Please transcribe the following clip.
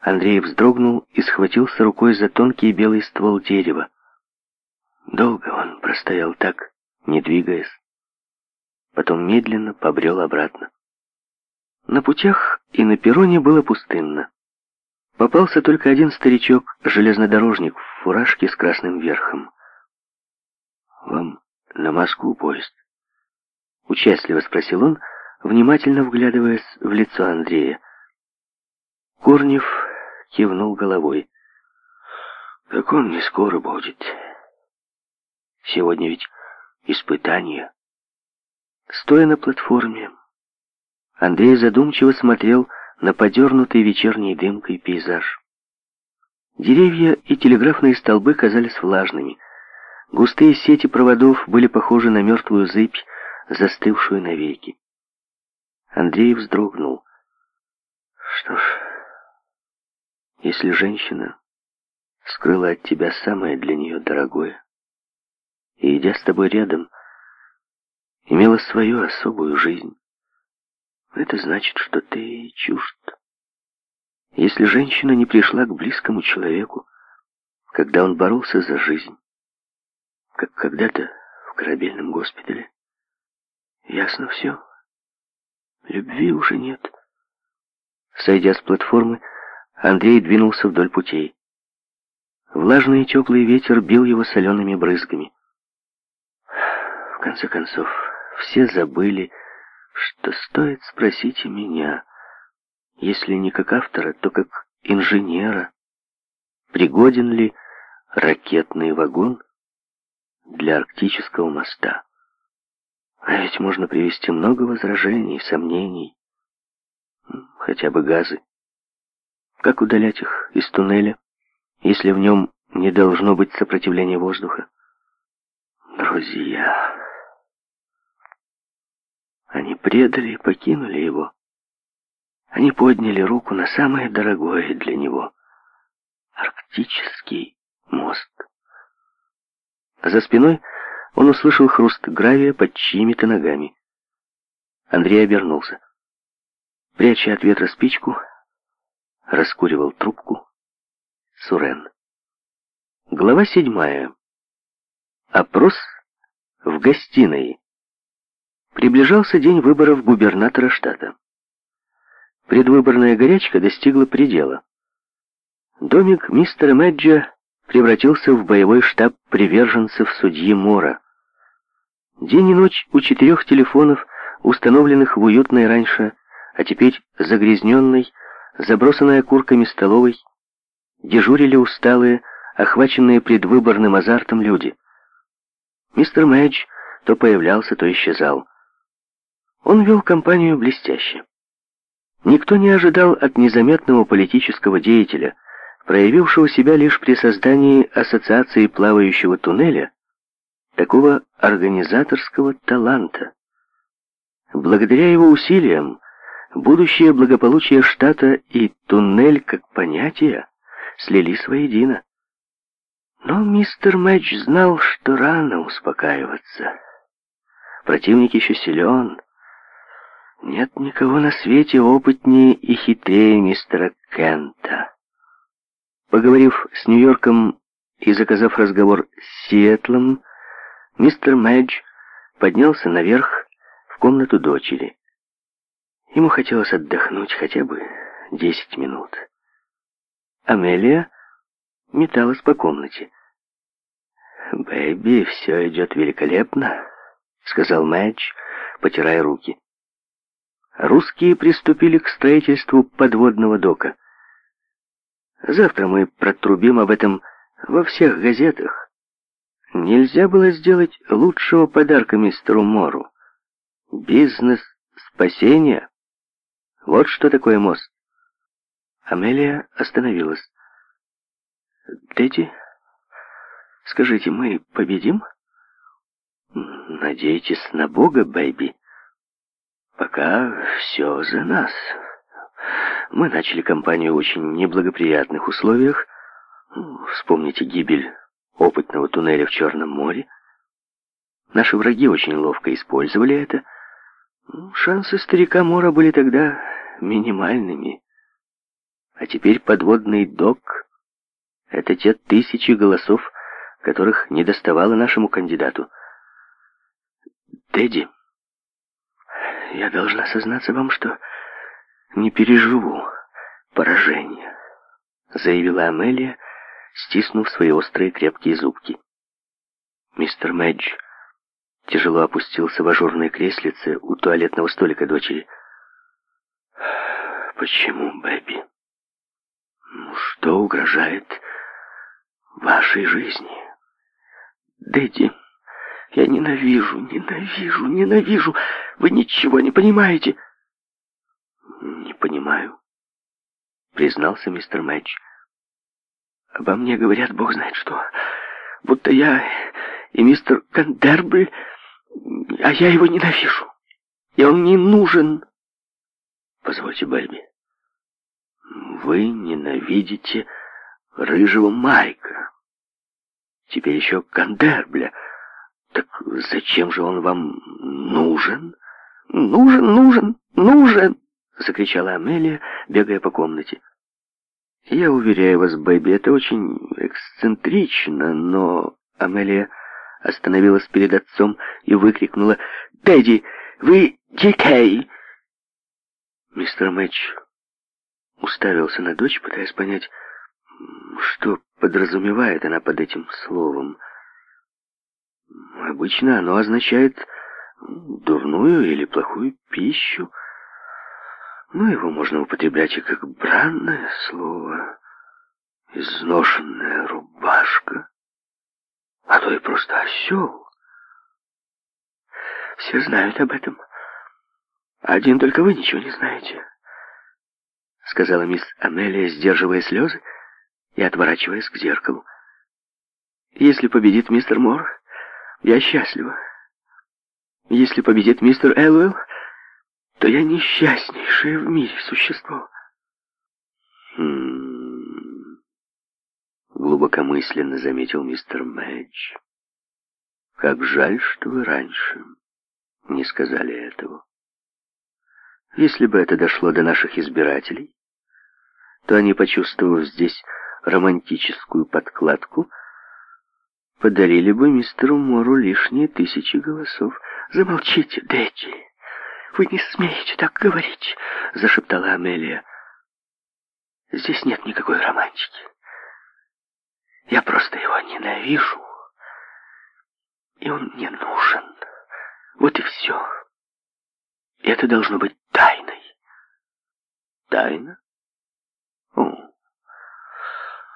Андрей вздрогнул и схватился рукой за тонкий белый ствол дерева. Долго он простоял так, не двигаясь. Потом медленно побрел обратно. На путях и на перроне было пустынно. Попался только один старичок-железнодорожник в фуражке с красным верхом. «Вам на Москву поезд?» Участливо спросил он, внимательно вглядываясь в лицо Андрея. Корнев кивнул головой. «Так он не скоро будет. Сегодня ведь испытание». Стоя на платформе, Андрей задумчиво смотрел на подернутый вечерней дымкой пейзаж. Деревья и телеграфные столбы казались влажными. Густые сети проводов были похожи на мертвую зыбь, застывшую навеки. Андрей вздрогнул. «Что ж...» Если женщина скрыла от тебя самое для нее дорогое, и, идя с тобой рядом, имела свою особую жизнь, это значит, что ты ей чужд. Если женщина не пришла к близкому человеку, когда он боролся за жизнь, как когда-то в корабельном госпитале, ясно все. Любви уже нет. Сойдя с платформы, Андрей двинулся вдоль путей. Влажный и теплый ветер бил его солеными брызгами. В конце концов, все забыли, что стоит спросить и меня, если не как автора, то как инженера, пригоден ли ракетный вагон для арктического моста. А ведь можно привести много возражений, сомнений, хотя бы газы. Как удалять их из туннеля, если в нем не должно быть сопротивления воздуха? Друзья. Они предали и покинули его. Они подняли руку на самое дорогое для него — арктический мост. За спиной он услышал хруст гравия под чьими-то ногами. Андрей обернулся. Пряча от ветра спичку, раскуривал трубку Сурен. Глава седьмая. Опрос в гостиной. Приближался день выборов губернатора штата. Предвыборная горячка достигла предела. Домик мистера Мэджа превратился в боевой штаб приверженцев судьи Мора. День и ночь у четырех телефонов, установленных в уютной раньше, а теперь загрязненной, забросанной окурками столовой, дежурили усталые, охваченные предвыборным азартом люди. Мистер Мэдж то появлялся, то исчезал. Он вел компанию блестяще. Никто не ожидал от незаметного политического деятеля, проявившего себя лишь при создании ассоциации плавающего туннеля, такого организаторского таланта. Благодаря его усилиям будущее благополучие штата и туннель как понятие слились воедино. Но мистер Мэтч знал, что рано успокаиваться. Противник еще силен. Нет никого на свете опытнее и хитрее мистера Кента. Поговорив с Нью-Йорком и заказав разговор с Сиэтлом, мистер Мэдж поднялся наверх в комнату дочери. Ему хотелось отдохнуть хотя бы десять минут. Амелия металась по комнате. «Бэби, все идет великолепно», — сказал Мэдж, потирая руки. «Русские приступили к строительству подводного дока. Завтра мы протрубим об этом во всех газетах. Нельзя было сделать лучшего подарка мистеру Мору. Бизнес спасения». Вот что такое мост. Амелия остановилась. Дети, скажите, мы победим? Надейтесь на Бога, бэйби. Пока все за нас. Мы начали кампанию в очень неблагоприятных условиях. Вспомните гибель опытного туннеля в Черном море. Наши враги очень ловко использовали это, ну, шансы старика Мора были тогда минимальными. А теперь подводный док — это те тысячи голосов, которых не доставало нашему кандидату. «Дэдди, я должна сознаться вам, что не переживу поражение, — заявила Амелия, стиснув свои острые крепкие зубки. «Мистер Мэдж...» тяжело опустился в ажурное креслице у туалетного столика дочери. «Почему, Бэби? Ну, что угрожает вашей жизни?» «Дэдди, я ненавижу, ненавижу, ненавижу! Вы ничего не понимаете!» «Не понимаю», — признался мистер Мэтч. «Обо мне говорят бог знает что, будто я и мистер Кандербль...» А я его ненавижу. И он не нужен. Позвольте, Бэби. Вы ненавидите рыжего Майка. Теперь еще Кандербля. Так зачем же он вам нужен? Нужен, нужен, нужен! Закричала Амелия, бегая по комнате. Я уверяю вас, Бэби, это очень эксцентрично, но... Амелия остановилась перед отцом и выкрикнула «Дэдди, вы Дикей!» Мистер Мэтч уставился на дочь, пытаясь понять, что подразумевает она под этим словом. Обычно оно означает дурную или плохую пищу, но его можно употреблять и как бранное слово. Изношенная рубашка, а то и просто осел. Все знают об этом. Один только вы ничего не знаете, сказала мисс Амелия, сдерживая слезы и отворачиваясь к зеркалу. Если победит мистер Мор, я счастлива. Если победит мистер Элвелл, то я несчастнейшее в мире существо. Хм глубокомысленно заметил мистер Мэдж. «Как жаль, что вы раньше не сказали этого. Если бы это дошло до наших избирателей, то они, почувствовав здесь романтическую подкладку, подарили бы мистеру Мору лишние тысячи голосов. «Замолчите, Дэдди! Вы не смеете так говорить!» — зашептала Амелия. «Здесь нет никакой романтики. Я просто его ненавижу. И он мне нужен. Вот и все. И это должно быть тайной. Тайна? О,